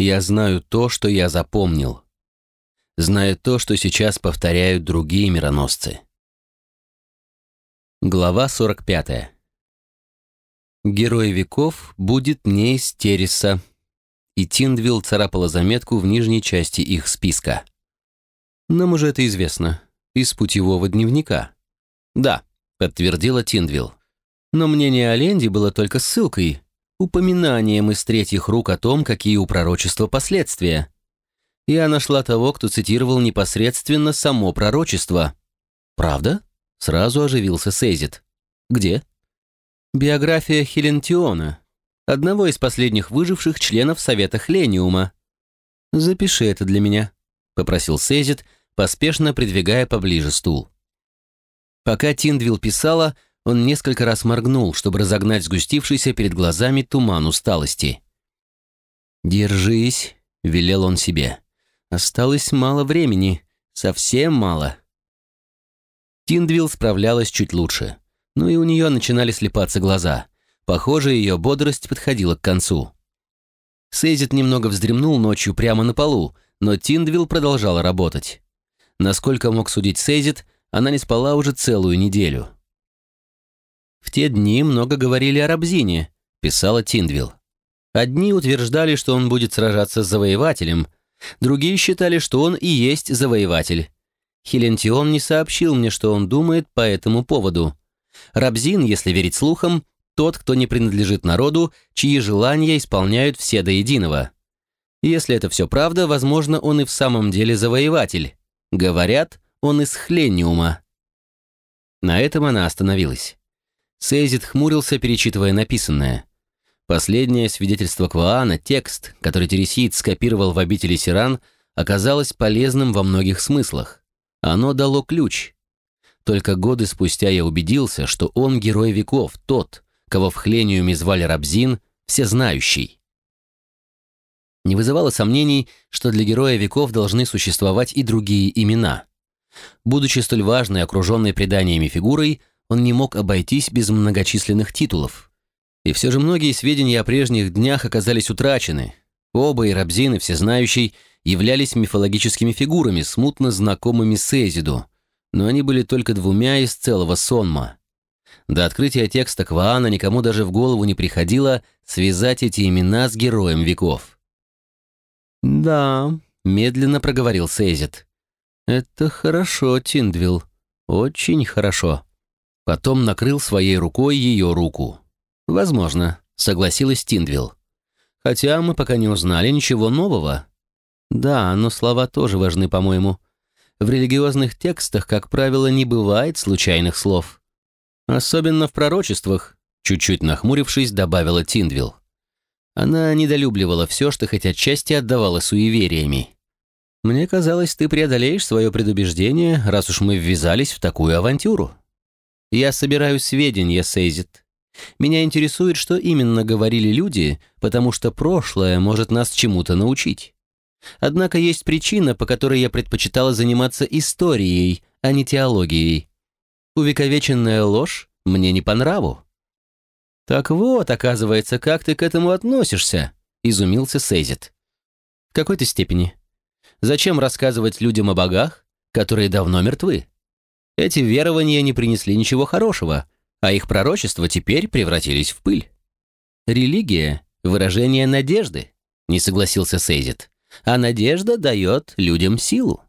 Я знаю то, что я запомнил. Знаю то, что сейчас повторяют другие мироносцы. Глава 45. Герой веков будет не из Тереса. И Тиндвилл царапала заметку в нижней части их списка. Нам уже это известно. Из путевого дневника. Да, подтвердила Тиндвилл. Но мнение о Ленде было только ссылкой, упоминанием из третьих рук о том, какие у пророчества последствия. Я нашла того, кто цитировал непосредственно само пророчество. Правда? Сразу оживился Сейзит. «Где?» «Биография Хелентиона, одного из последних выживших членов Совета Хлениума. Запиши это для меня», — попросил Сейзит, поспешно придвигая поближе стул. Пока Тиндвилл писала, он несколько раз моргнул, чтобы разогнать сгустившийся перед глазами туман усталости. «Держись», — велел он себе. «Осталось мало времени, совсем мало». Тиндвилл справлялась чуть лучше, но и у нее начинали слепаться глаза. Похоже, ее бодрость подходила к концу. Сейзит немного вздремнул ночью прямо на полу, но Тиндвилл продолжала работать. Насколько мог судить Сейзит, она не спала уже целую неделю. «В те дни много говорили о Рабзине», — писала Тиндвилл. Одни утверждали, что он будет сражаться с завоевателем, другие считали, что он и есть завоеватель. Хелентион не сообщил мне, что он думает по этому поводу. Рабзин, если верить слухам, тот, кто не принадлежит народу, чьи желания исполняют все до единого. Если это все правда, возможно, он и в самом деле завоеватель. Говорят, он из Хлениума. На этом она остановилась. Сейзит хмурился, перечитывая написанное. Последнее свидетельство Кваана, текст, который Тересиит скопировал в обители Сиран, оказалось полезным во многих смыслах. Оно дало ключ. Только годы спустя я убедился, что он герой веков, тот, кого в Хлениуме звали Рабзин, всезнающий. Не вызывало сомнений, что для героя веков должны существовать и другие имена. Будучи столь важной, окруженной преданиями фигурой, он не мог обойтись без многочисленных титулов. И все же многие сведения о прежних днях оказались утрачены. Оба и Рабзин, и Всезнающий являлись мифологическими фигурами, смутно знакомыми Сейзиду, но они были только двумя из целого сонма. До открытия текста Кваана никому даже в голову не приходило связать эти имена с героем веков. «Да», — медленно проговорил Сейзид. «Это хорошо, Тиндвилл, очень хорошо». Потом накрыл своей рукой ее руку. «Возможно», — согласилась Тиндвилл. «Хотя мы пока не узнали ничего нового. Да, но слова тоже важны, по-моему. В религиозных текстах, как правило, не бывает случайных слов. Особенно в пророчествах, чуть-чуть нахмурившись, добавила Тиндвилл. Она недолюбливала все, что хоть отчасти отдавала суевериями. «Мне казалось, ты преодолеешь свое предубеждение, раз уж мы ввязались в такую авантюру. Я собираю сведения, Сейзит. Меня интересует, что именно говорили люди, потому что прошлое может нас чему-то научить. Однако есть причина, по которой я предпочитала заниматься историей, а не теологией. Увековеченная ложь мне не по нраву. «Так вот, оказывается, как ты к этому относишься», — изумился Сейзит. «В какой-то степени. Зачем рассказывать людям о богах, которые давно мертвы? Эти верования не принесли ничего хорошего, а их пророчества теперь превратились в пыль. Религия — выражение надежды», — не согласился Сейзит а надежда дает людям силу.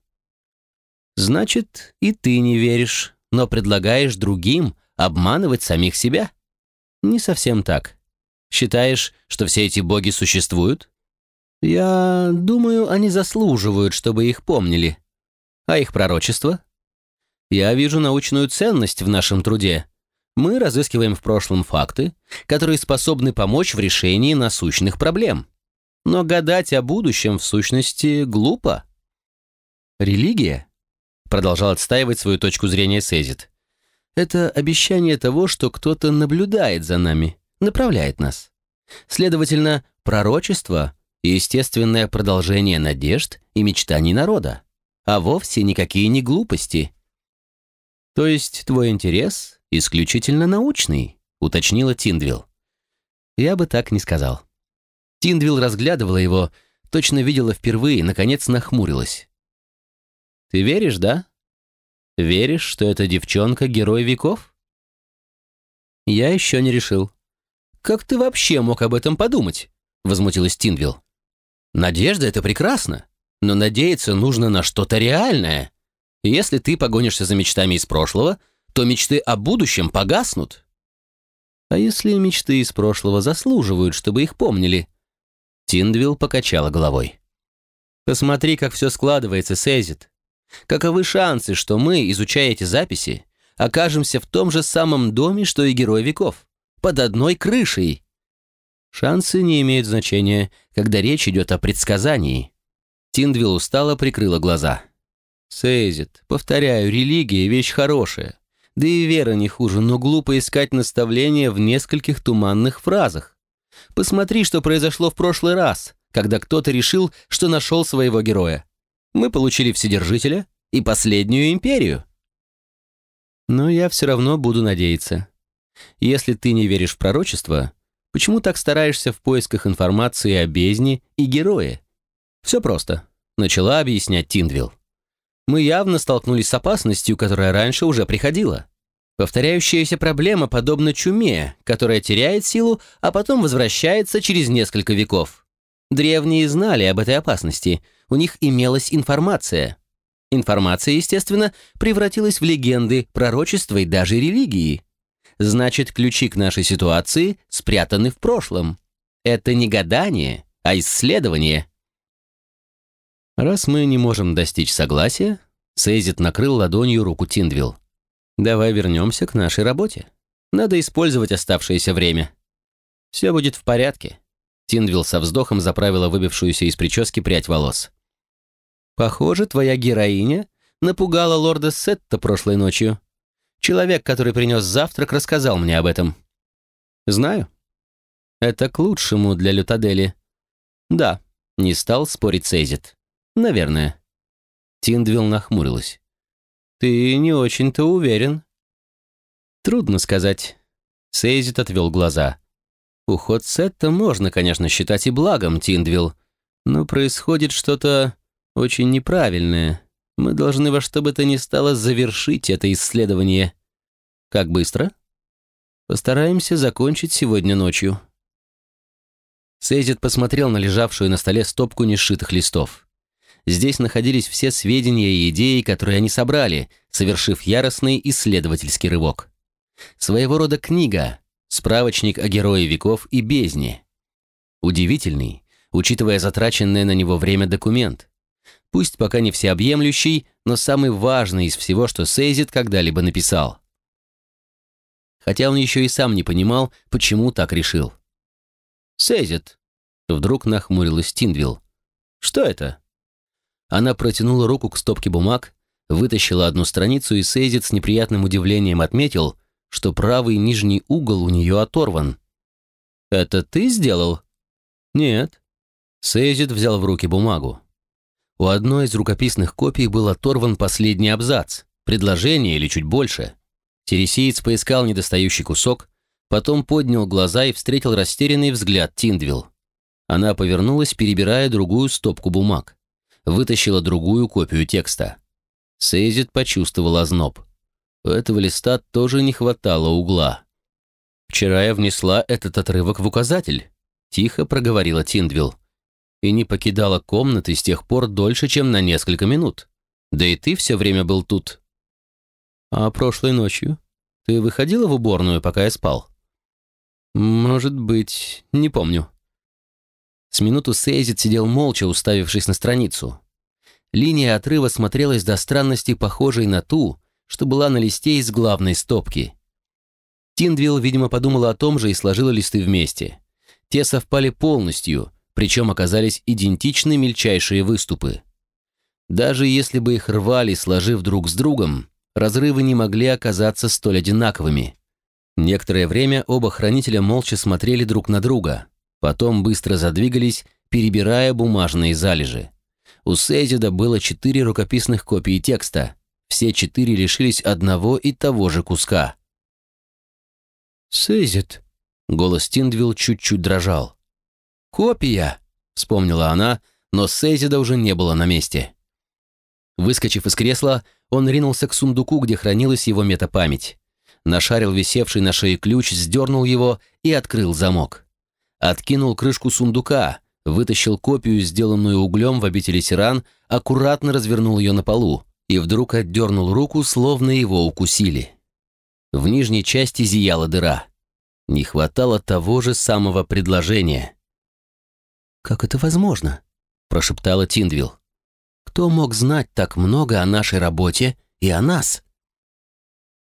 Значит, и ты не веришь, но предлагаешь другим обманывать самих себя? Не совсем так. Считаешь, что все эти боги существуют? Я думаю, они заслуживают, чтобы их помнили. А их пророчество? Я вижу научную ценность в нашем труде. Мы разыскиваем в прошлом факты, которые способны помочь в решении насущных проблем. Но гадать о будущем, в сущности, глупо. Религия, продолжал отстаивать свою точку зрения Сезит, это обещание того, что кто-то наблюдает за нами, направляет нас. Следовательно, пророчество — естественное продолжение надежд и мечтаний народа, а вовсе никакие не глупости. То есть твой интерес исключительно научный, уточнила Тиндвилл. Я бы так не сказал. Тиндвилл разглядывала его, точно видела впервые, наконец нахмурилась. «Ты веришь, да? Веришь, что эта девчонка — герой веков?» «Я еще не решил». «Как ты вообще мог об этом подумать?» — возмутилась Тинвилл. «Надежда — это прекрасно, но надеяться нужно на что-то реальное. Если ты погонишься за мечтами из прошлого, то мечты о будущем погаснут». «А если мечты из прошлого заслуживают, чтобы их помнили?» Тиндвилл покачала головой. «Посмотри, как все складывается, Сейзит. Каковы шансы, что мы, изучая эти записи, окажемся в том же самом доме, что и Герой веков, под одной крышей?» Шансы не имеют значения, когда речь идет о предсказании. Тиндвилл устало прикрыла глаза. «Сейзит, повторяю, религия — вещь хорошая. Да и вера не хуже, но глупо искать наставления в нескольких туманных фразах. Посмотри, что произошло в прошлый раз, когда кто-то решил, что нашел своего героя. Мы получили Вседержителя и последнюю империю. Но я все равно буду надеяться. Если ты не веришь в пророчество, почему так стараешься в поисках информации о бездне и герое? Все просто, начала объяснять Тиндвилл. Мы явно столкнулись с опасностью, которая раньше уже приходила. Повторяющаяся проблема подобна чуме, которая теряет силу, а потом возвращается через несколько веков. Древние знали об этой опасности, у них имелась информация. Информация, естественно, превратилась в легенды, пророчества и даже религии. Значит, ключи к нашей ситуации спрятаны в прошлом. Это не гадание, а исследование. Раз мы не можем достичь согласия, Сейзит накрыл ладонью руку Тиндвилл. Давай вернемся к нашей работе. Надо использовать оставшееся время. Все будет в порядке. Тиндвилл со вздохом заправила выбившуюся из прически прядь волос. Похоже, твоя героиня напугала лорда Сетта прошлой ночью. Человек, который принес завтрак, рассказал мне об этом. Знаю. Это к лучшему для Лютадели. Да, не стал спорить Сейзит. Наверное. Тиндвилл нахмурилась. «Ты не очень-то уверен». «Трудно сказать». Сейзит отвел глаза. «Уход Сетта можно, конечно, считать и благом, Тиндвилл, но происходит что-то очень неправильное. Мы должны во что бы то ни стало завершить это исследование. Как быстро?» «Постараемся закончить сегодня ночью». Сейзит посмотрел на лежавшую на столе стопку несшитых листов. Здесь находились все сведения и идеи, которые они собрали, совершив яростный исследовательский рывок. Своего рода книга, справочник о герое веков и бездне. Удивительный, учитывая затраченное на него время документ. Пусть пока не всеобъемлющий, но самый важный из всего, что Сейзит когда-либо написал. Хотя он еще и сам не понимал, почему так решил. «Сейзит», — вдруг нахмурилась Тиндвилл. «Что это?» Она протянула руку к стопке бумаг, вытащила одну страницу, и Сейзит с неприятным удивлением отметил, что правый нижний угол у нее оторван. «Это ты сделал?» «Нет». Сейзит взял в руки бумагу. У одной из рукописных копий был оторван последний абзац, предложение или чуть больше. Тересиец поискал недостающий кусок, потом поднял глаза и встретил растерянный взгляд Тиндвилл. Она повернулась, перебирая другую стопку бумаг вытащила другую копию текста. Сейзит почувствовал озноб. У этого листа тоже не хватало угла. «Вчера я внесла этот отрывок в указатель», — тихо проговорила Тиндвилл. «И не покидала комнаты с тех пор дольше, чем на несколько минут. Да и ты все время был тут». «А прошлой ночью? Ты выходила в уборную, пока я спал?» «Может быть, не помню», с минуту Сейзит сидел молча, уставившись на страницу. Линия отрыва смотрелась до странности похожей на ту, что была на листе из главной стопки. Тиндвилл, видимо, подумала о том же и сложила листы вместе. Те совпали полностью, причем оказались идентичны мельчайшие выступы. Даже если бы их рвали, сложив друг с другом, разрывы не могли оказаться столь одинаковыми. Некоторое время оба хранителя молча смотрели друг на друга – Потом быстро задвигались, перебирая бумажные залежи. У Сейзида было четыре рукописных копии текста. Все четыре лишились одного и того же куска. «Сейзид», — голос Тиндвилл чуть-чуть дрожал. «Копия», — вспомнила она, но Сейзида уже не было на месте. Выскочив из кресла, он ринулся к сундуку, где хранилась его метапамять. Нашарил висевший на шее ключ, сдернул его и открыл замок. Откинул крышку сундука, вытащил копию, сделанную углем в обители Сиран, аккуратно развернул ее на полу и вдруг отдернул руку, словно его укусили. В нижней части зияла дыра. Не хватало того же самого предложения. «Как это возможно?» – прошептала Тиндвилл. «Кто мог знать так много о нашей работе и о нас?»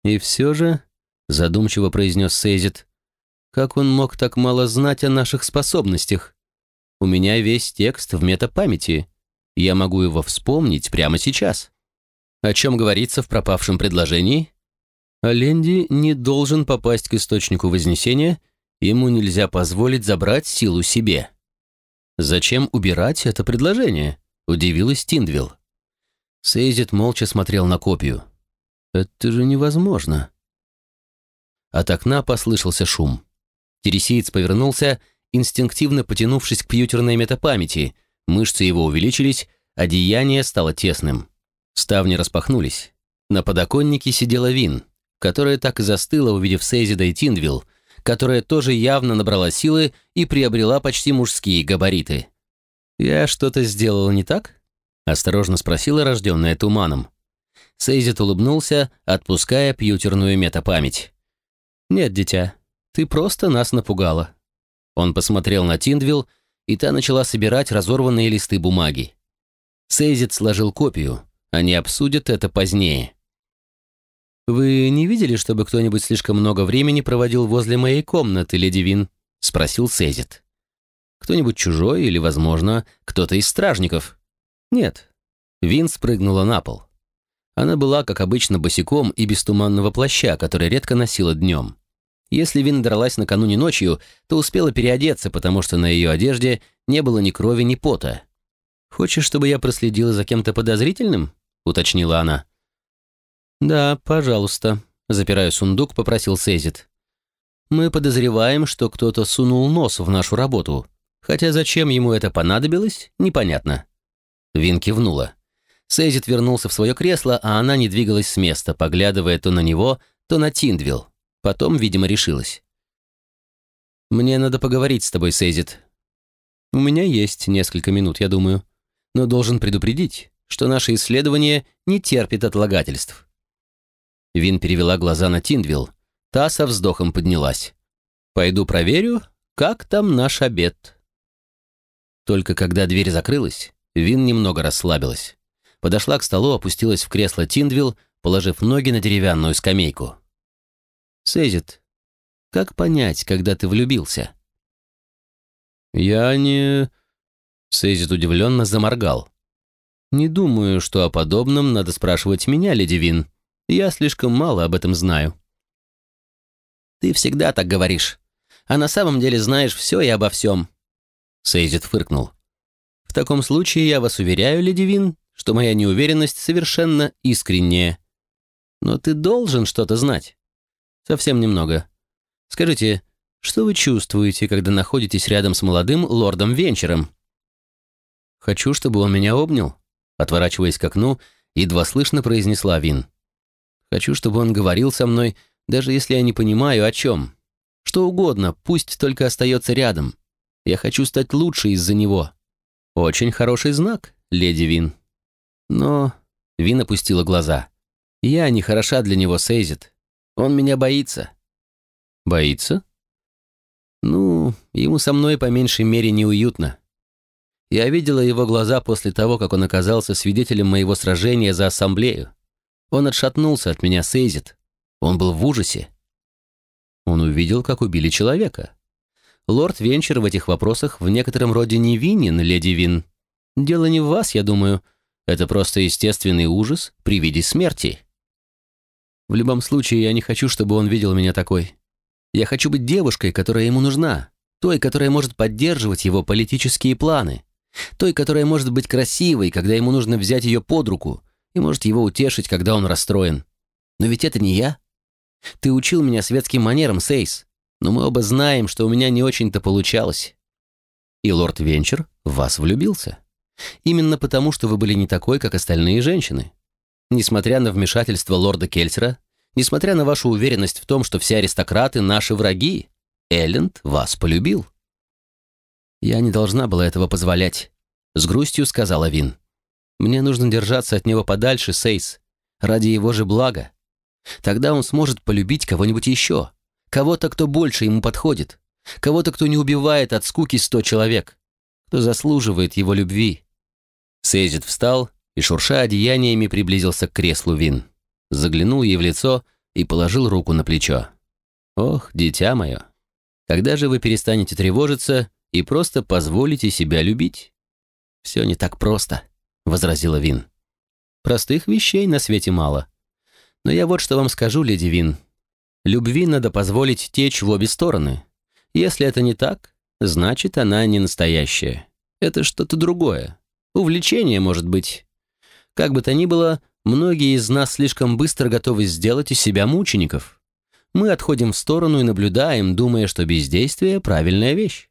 «И все же», — задумчиво произнес Сейзит, «как он мог так мало знать о наших способностях? У меня весь текст в метапамяти. Я могу его вспомнить прямо сейчас. О чем говорится в пропавшем предложении? Ленди не должен попасть к источнику Вознесения, ему нельзя позволить забрать силу себе. Зачем убирать это предложение? Удивилась Тиндвилл. Сейзит молча смотрел на копию. Это же невозможно. От окна послышался шум. Тересиец повернулся, инстинктивно потянувшись к пьютерной метапамяти. Мышцы его увеличились, одеяние стало тесным. Ставни распахнулись. На подоконнике сидела Вин, которая так и застыла, увидев Сейзида и Тиндвилл, которая тоже явно набрала силы и приобрела почти мужские габариты. «Я что-то сделала не так?» — осторожно спросила рожденная туманом. Сейзит улыбнулся, отпуская пьютерную метапамять. «Нет, дитя, ты просто нас напугала». Он посмотрел на Тиндвилл, и та начала собирать разорванные листы бумаги. Сейзит сложил копию, они обсудят это позднее. «Вы не видели, чтобы кто-нибудь слишком много времени проводил возле моей комнаты, леди Вин?» — спросил Сейзит. «Кто-нибудь чужой или, возможно, кто-то из стражников?» «Нет». Вин спрыгнула на пол. Она была, как обычно, босиком и без туманного плаща, который редко носила днем. Если Вин дралась накануне ночью, то успела переодеться, потому что на ее одежде не было ни крови, ни пота. «Хочешь, чтобы я проследила за кем-то подозрительным?» — уточнила она. «Да, пожалуйста», — запирая сундук, попросил Сейзит. «Мы подозреваем, что кто-то сунул нос в нашу работу, хотя зачем ему это понадобилось, непонятно». Вин кивнула. Сейзит вернулся в свое кресло, а она не двигалась с места, поглядывая то на него, то на Тиндвилл. Потом, видимо, решилась. «Мне надо поговорить с тобой, Сейзит. У меня есть несколько минут, я думаю. Но должен предупредить, что наше исследование не терпит отлагательств». Вин перевела глаза на Тиндвилл. Та со вздохом поднялась. «Пойду проверю, как там наш обед». Только когда дверь закрылась, Вин немного расслабилась подошла к столу, опустилась в кресло Тиндвилл, положив ноги на деревянную скамейку. «Сейзит, как понять, когда ты влюбился?» «Я не...» Сейзит удивленно заморгал. «Не думаю, что о подобном надо спрашивать меня, леди Вин. Я слишком мало об этом знаю». «Ты всегда так говоришь. А на самом деле знаешь все и обо всем». Сейзит фыркнул. «В таком случае я вас уверяю, леди Вин, что моя неуверенность совершенно искренняя. Но ты должен что-то знать. Совсем немного. Скажите, что вы чувствуете, когда находитесь рядом с молодым лордом Венчером? Хочу, чтобы он меня обнял, отворачиваясь к окну, едва слышно произнесла Вин. Хочу, чтобы он говорил со мной, даже если я не понимаю, о чем. Что угодно, пусть только остается рядом. Я хочу стать лучше из-за него. Очень хороший знак, леди Вин. Но Вин опустила глаза. «Я не хороша для него, Сейзит. Он меня боится». «Боится?» «Ну, ему со мной по меньшей мере неуютно. Я видела его глаза после того, как он оказался свидетелем моего сражения за ассамблею. Он отшатнулся от меня, Сейзит. Он был в ужасе. Он увидел, как убили человека. Лорд Венчер в этих вопросах в некотором роде невинен, леди Вин. Дело не в вас, я думаю, это просто естественный ужас при виде смерти. В любом случае, я не хочу, чтобы он видел меня такой. Я хочу быть девушкой, которая ему нужна, той, которая может поддерживать его политические планы, той, которая может быть красивой, когда ему нужно взять ее под руку, и может его утешить, когда он расстроен. Но ведь это не я. Ты учил меня светским манерам, Сейс, но мы оба знаем, что у меня не очень-то получалось. И лорд Венчер в вас влюбился. Именно потому, что вы были не такой, как остальные женщины. Несмотря на вмешательство лорда Кельсера, несмотря на вашу уверенность в том, что все аристократы — наши враги, Элленд вас полюбил. «Я не должна была этого позволять», — с грустью сказала Вин. «Мне нужно держаться от него подальше, Сейс, ради его же блага. Тогда он сможет полюбить кого-нибудь еще, кого-то, кто больше ему подходит, кого-то, кто не убивает от скуки сто человек, кто заслуживает его любви». Сейзит встал и, шурша одеяниями, приблизился к креслу Вин, заглянул ей в лицо и положил руку на плечо. «Ох, дитя мое, когда же вы перестанете тревожиться и просто позволите себя любить. «Все не так просто», — возразила Вин. «Простых вещей на свете мало. Но я вот что вам скажу, леди Вин. Любви надо позволить течь в обе стороны. Если это не так, значит, она не настоящая. Это что-то другое. Увлечение, может быть. Как бы то ни было, многие из нас слишком быстро готовы сделать из себя мучеников. Мы отходим в сторону и наблюдаем, думая, что бездействие — правильная вещь.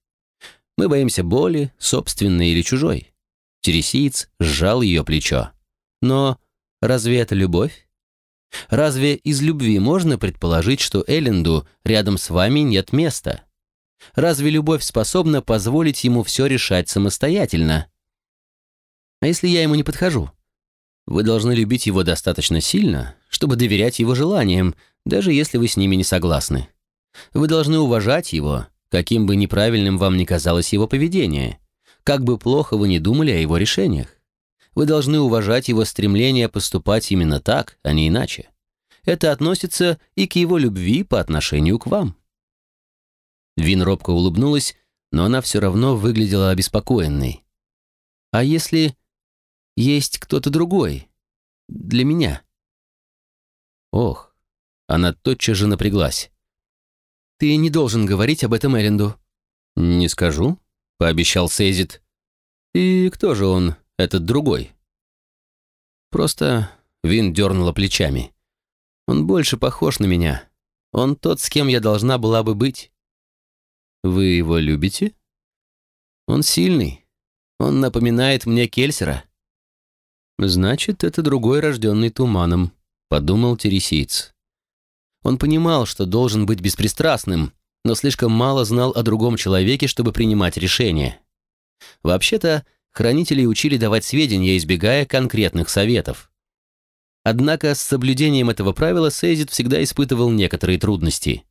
Мы боимся боли, собственной или чужой. Тересиец сжал ее плечо. Но разве это любовь? Разве из любви можно предположить, что Элленду рядом с вами нет места? Разве любовь способна позволить ему все решать самостоятельно? А если я ему не подхожу? Вы должны любить его достаточно сильно, чтобы доверять его желаниям, даже если вы с ними не согласны. Вы должны уважать его, каким бы неправильным вам ни казалось его поведение, как бы плохо вы ни думали о его решениях. Вы должны уважать его стремление поступать именно так, а не иначе. Это относится и к его любви по отношению к вам. Вин робко улыбнулась, но она все равно выглядела обеспокоенной. «А если есть кто-то другой? Для меня?» Ох, она тотчас же напряглась. Ты не должен говорить об этом Эренду». «Не скажу», — пообещал Сейзит. «И кто же он, этот другой?» Просто Вин дернула плечами. «Он больше похож на меня. Он тот, с кем я должна была бы быть». «Вы его любите?» «Он сильный. Он напоминает мне Кельсера». «Значит, это другой, рожденный туманом», — подумал Тересиец. Он понимал, что должен быть беспристрастным, но слишком мало знал о другом человеке, чтобы принимать решения. Вообще-то, хранителей учили давать сведения, избегая конкретных советов. Однако с соблюдением этого правила Сейзит всегда испытывал некоторые трудности.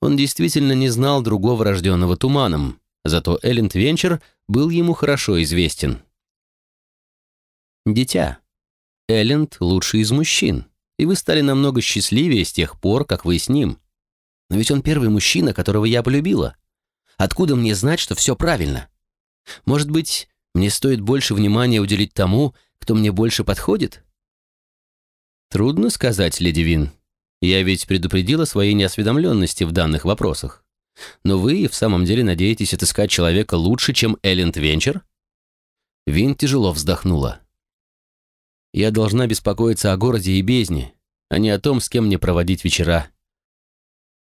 Он действительно не знал другого рожденного туманом, зато Элленд Венчер был ему хорошо известен. Дитя. Элленд лучший из мужчин и вы стали намного счастливее с тех пор, как вы с ним. Но ведь он первый мужчина, которого я полюбила. Откуда мне знать, что все правильно? Может быть, мне стоит больше внимания уделить тому, кто мне больше подходит? Трудно сказать, леди Вин. Я ведь предупредила своей неосведомленности в данных вопросах. Но вы в самом деле надеетесь отыскать человека лучше, чем Элленд Венчер? Вин тяжело вздохнула. Я должна беспокоиться о городе и бездне, а не о том, с кем мне проводить вечера.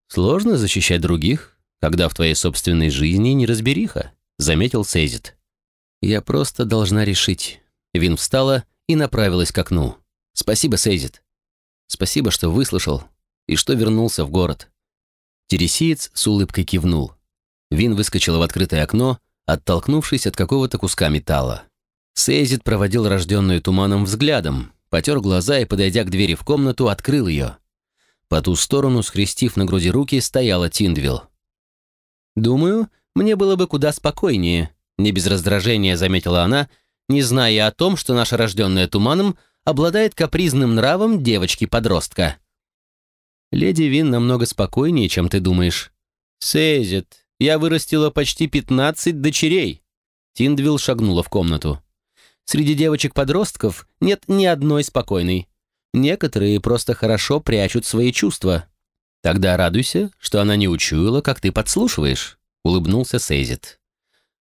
Сложно защищать других, когда в твоей собственной жизни неразбериха, заметил Сейзит. Я просто должна решить. Вин встала и направилась к окну. Спасибо, Сейзит. Спасибо, что выслушал и что вернулся в город. Тересиец с улыбкой кивнул. Вин выскочила в открытое окно, оттолкнувшись от какого-то куска металла. Сейзит проводил рожденную туманом взглядом, потер глаза и, подойдя к двери в комнату, открыл ее. По ту сторону, скрестив на груди руки, стояла Тиндвилл. «Думаю, мне было бы куда спокойнее», — не без раздражения заметила она, не зная о том, что наша рожденная туманом обладает капризным нравом девочки-подростка. «Леди Вин намного спокойнее, чем ты думаешь». «Сейзит, я вырастила почти пятнадцать дочерей». Тиндвилл шагнула в комнату. Среди девочек-подростков нет ни одной спокойной. Некоторые просто хорошо прячут свои чувства. Тогда радуйся, что она не учуяла, как ты подслушиваешь», — улыбнулся Сейзит.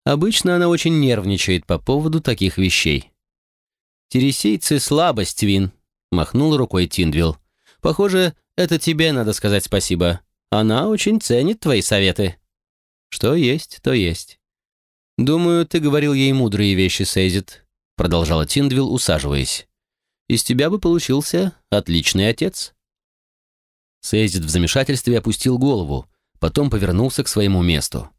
«Обычно она очень нервничает по поводу таких вещей». «Тересийцы — слабость, Вин», — махнул рукой Тиндвилл. «Похоже, это тебе надо сказать спасибо. Она очень ценит твои советы». «Что есть, то есть». «Думаю, ты говорил ей мудрые вещи, Сейзит», — продолжала Тиндвилл, усаживаясь. «Из тебя бы получился отличный отец». Сейзит в замешательстве опустил голову, потом повернулся к своему месту.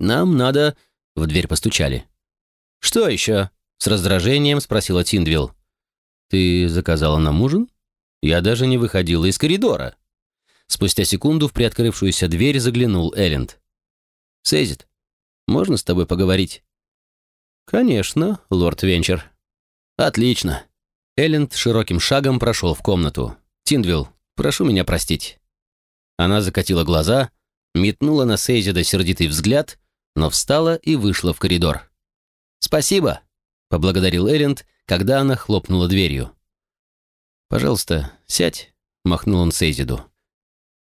«Нам надо...» — в дверь постучали. «Что еще?» — с раздражением спросила Тиндвилл. «Ты заказала нам ужин? Я даже не выходила из коридора». Спустя секунду в приоткрывшуюся дверь заглянул Элленд. «Сейзит, можно с тобой поговорить?» «Конечно, лорд Венчер». «Отлично». Элленд широким шагом прошел в комнату. «Тиндвилл, прошу меня простить». Она закатила глаза, метнула на Сейзида сердитый взгляд, но встала и вышла в коридор. «Спасибо», — поблагодарил Элленд, когда она хлопнула дверью. «Пожалуйста, сядь», — махнул он Сейзиду.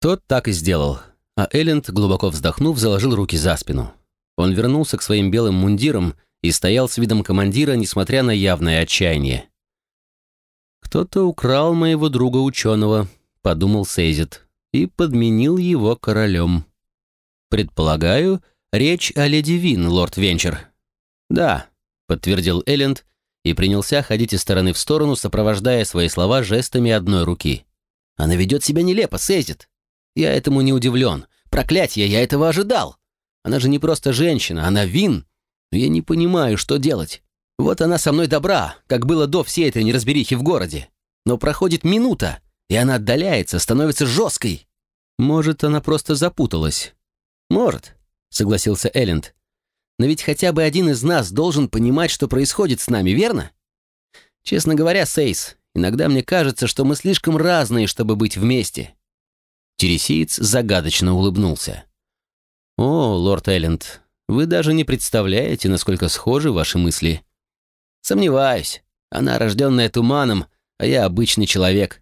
Тот так и сделал, а Элленд, глубоко вздохнув, заложил руки за спину. Он вернулся к своим белым мундирам и стоял с видом командира, несмотря на явное отчаяние. «Кто-то украл моего друга-ученого», — подумал Сейзит, и подменил его королем. «Предполагаю, речь о леди Вин, лорд Венчер». «Да», — подтвердил Элленд и принялся ходить из стороны в сторону, сопровождая свои слова жестами одной руки. «Она ведет себя нелепо, Сейзит. Я этому не удивлен. Проклятье, я этого ожидал. Она же не просто женщина, она Вин. Я не понимаю, что делать. Вот она со мной добра, как было до всей этой неразберихи в городе. Но проходит минута, и она отдаляется, становится жесткой. Может, она просто запуталась. Может, согласился Элленд. Но ведь хотя бы один из нас должен понимать, что происходит с нами, верно? Честно говоря, Сейс, иногда мне кажется, что мы слишком разные, чтобы быть вместе. Тересиец загадочно улыбнулся. «О, лорд Элленд, вы даже не представляете, насколько схожи ваши мысли». «Сомневаюсь. Она рожденная туманом, а я обычный человек.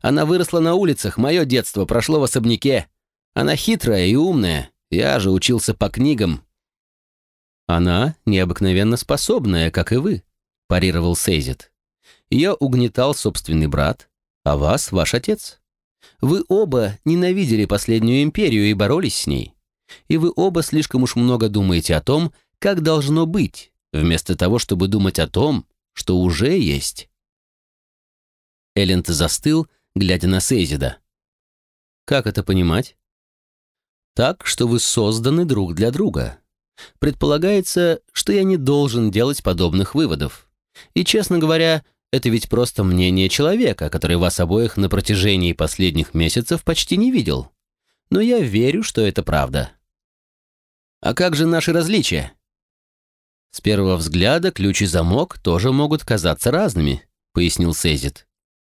Она выросла на улицах, мое детство прошло в особняке. Она хитрая и умная, я же учился по книгам». «Она необыкновенно способная, как и вы», – парировал Сейзит. «Ее угнетал собственный брат, а вас – ваш отец. Вы оба ненавидели последнюю империю и боролись с ней и вы оба слишком уж много думаете о том, как должно быть, вместо того, чтобы думать о том, что уже есть. Элленд застыл, глядя на Сейзида. «Как это понимать?» «Так, что вы созданы друг для друга. Предполагается, что я не должен делать подобных выводов. И, честно говоря, это ведь просто мнение человека, который вас обоих на протяжении последних месяцев почти не видел. Но я верю, что это правда. А как же наши различия? С первого взгляда ключ и замок тоже могут казаться разными, пояснил Сезит.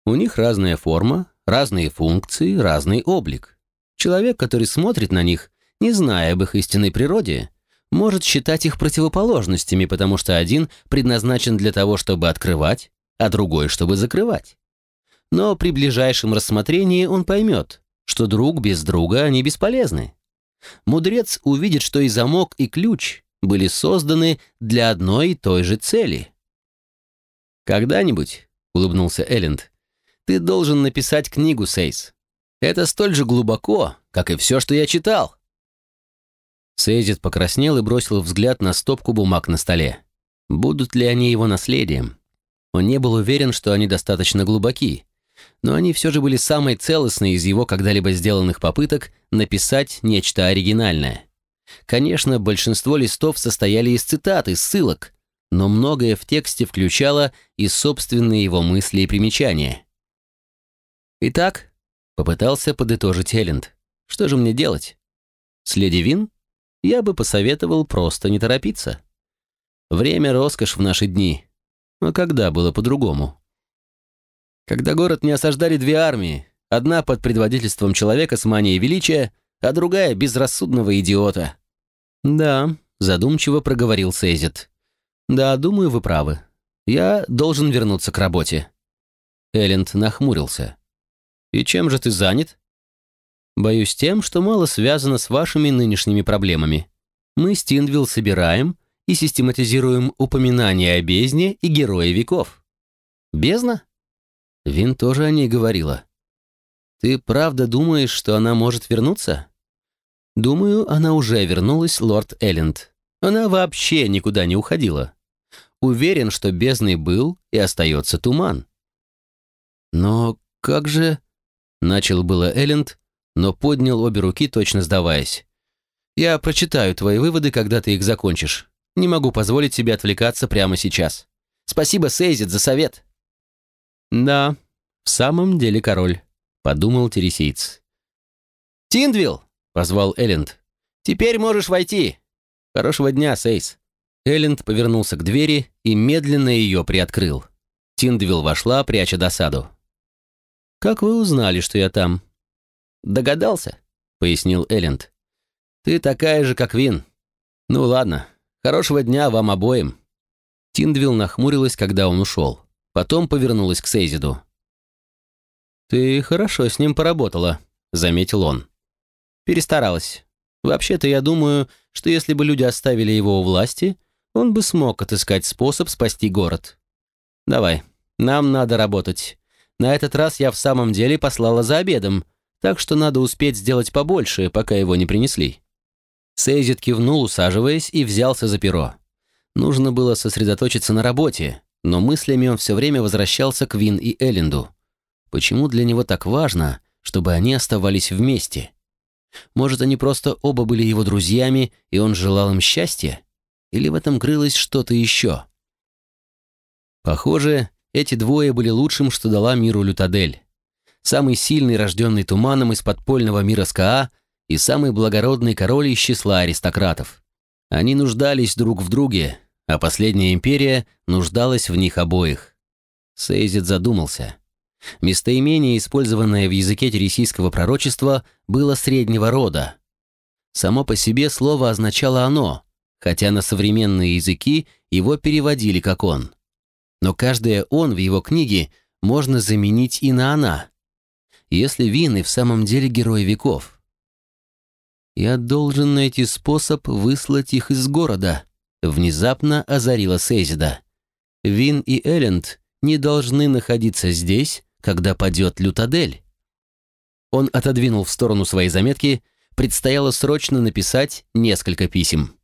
У них разная форма, разные функции, разный облик. Человек, который смотрит на них, не зная об их истинной природе, может считать их противоположностями, потому что один предназначен для того, чтобы открывать, а другой, чтобы закрывать. Но при ближайшем рассмотрении он поймет, что друг без друга они бесполезны мудрец увидит, что и замок, и ключ были созданы для одной и той же цели. «Когда-нибудь», — улыбнулся Элленд, — «ты должен написать книгу, Сейс. Это столь же глубоко, как и все, что я читал». Сейзит покраснел и бросил взгляд на стопку бумаг на столе. Будут ли они его наследием? Он не был уверен, что они достаточно глубоки, но они все же были самой целостной из его когда-либо сделанных попыток написать нечто оригинальное. Конечно, большинство листов состояли из цитат и ссылок, но многое в тексте включало и собственные его мысли и примечания. «Итак», — попытался подытожить Элленд, — «что же мне делать? С леди Вин я бы посоветовал просто не торопиться. Время — роскошь в наши дни. Но когда было по-другому?» Когда город не осаждали две армии, одна под предводительством человека с манией величия, а другая безрассудного идиота. «Да», — задумчиво проговорил Сейзит. «Да, думаю, вы правы. Я должен вернуться к работе». Элленд нахмурился. «И чем же ты занят?» «Боюсь тем, что мало связано с вашими нынешними проблемами. Мы с собираем и систематизируем упоминания о бездне и герое веков». «Бездна?» Вин тоже о ней говорила. «Ты правда думаешь, что она может вернуться?» «Думаю, она уже вернулась, лорд Элленд. Она вообще никуда не уходила. Уверен, что бездной был и остается туман. Но как же... Начал было Элленд, но поднял обе руки, точно сдаваясь. «Я прочитаю твои выводы, когда ты их закончишь. Не могу позволить себе отвлекаться прямо сейчас. Спасибо, Сейзит, за совет». «Да, в самом деле король», — подумал тересиец. «Тиндвилл!» — позвал Элленд. «Теперь можешь войти. Хорошего дня, Сейс». Элленд повернулся к двери и медленно ее приоткрыл. Тиндвилл вошла, пряча досаду. «Как вы узнали, что я там?» «Догадался», — пояснил Элленд. «Ты такая же, как Вин. Ну ладно, хорошего дня вам обоим». Тиндвилл нахмурилась, когда он ушел. Потом повернулась к Сейзиду. «Ты хорошо с ним поработала», — заметил он. «Перестаралась. Вообще-то я думаю, что если бы люди оставили его у власти, он бы смог отыскать способ спасти город. Давай, нам надо работать. На этот раз я в самом деле послала за обедом, так что надо успеть сделать побольше, пока его не принесли». Сейзит кивнул, усаживаясь, и взялся за перо. Нужно было сосредоточиться на работе, но мыслями он все время возвращался к Вин и Элленду. Почему для него так важно, чтобы они оставались вместе? Может, они просто оба были его друзьями, и он желал им счастья? Или в этом крылось что-то еще? Похоже, эти двое были лучшим, что дала миру Лютадель. Самый сильный, рожденный туманом из подпольного мира СКА, и самый благородный король из числа аристократов. Они нуждались друг в друге, а последняя империя нуждалась в них обоих. Сейзит задумался. Местоимение, использованное в языке тересийского пророчества, было среднего рода. Само по себе слово означало «оно», хотя на современные языки его переводили как «он» но каждое «он» в его книге можно заменить и на «она», если Вин и в самом деле герой веков. «Я должен найти способ выслать их из города», — внезапно озарила Сейзида. «Вин и Элленд не должны находиться здесь, когда падет Лютадель». Он отодвинул в сторону свои заметки, предстояло срочно написать несколько писем.